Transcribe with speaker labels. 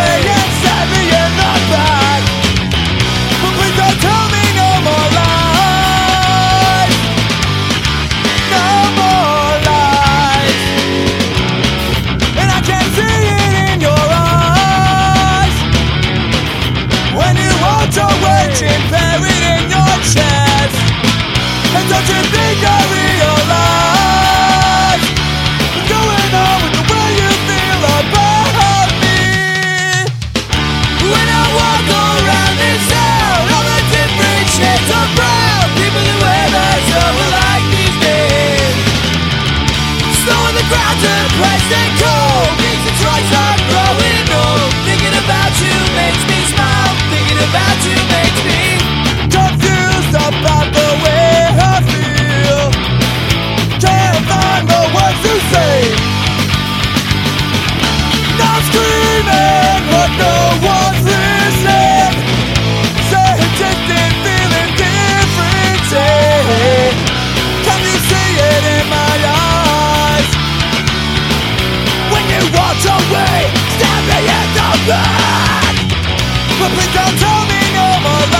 Speaker 1: away. when I walk around this town all the different shades of back But please don't tell me no more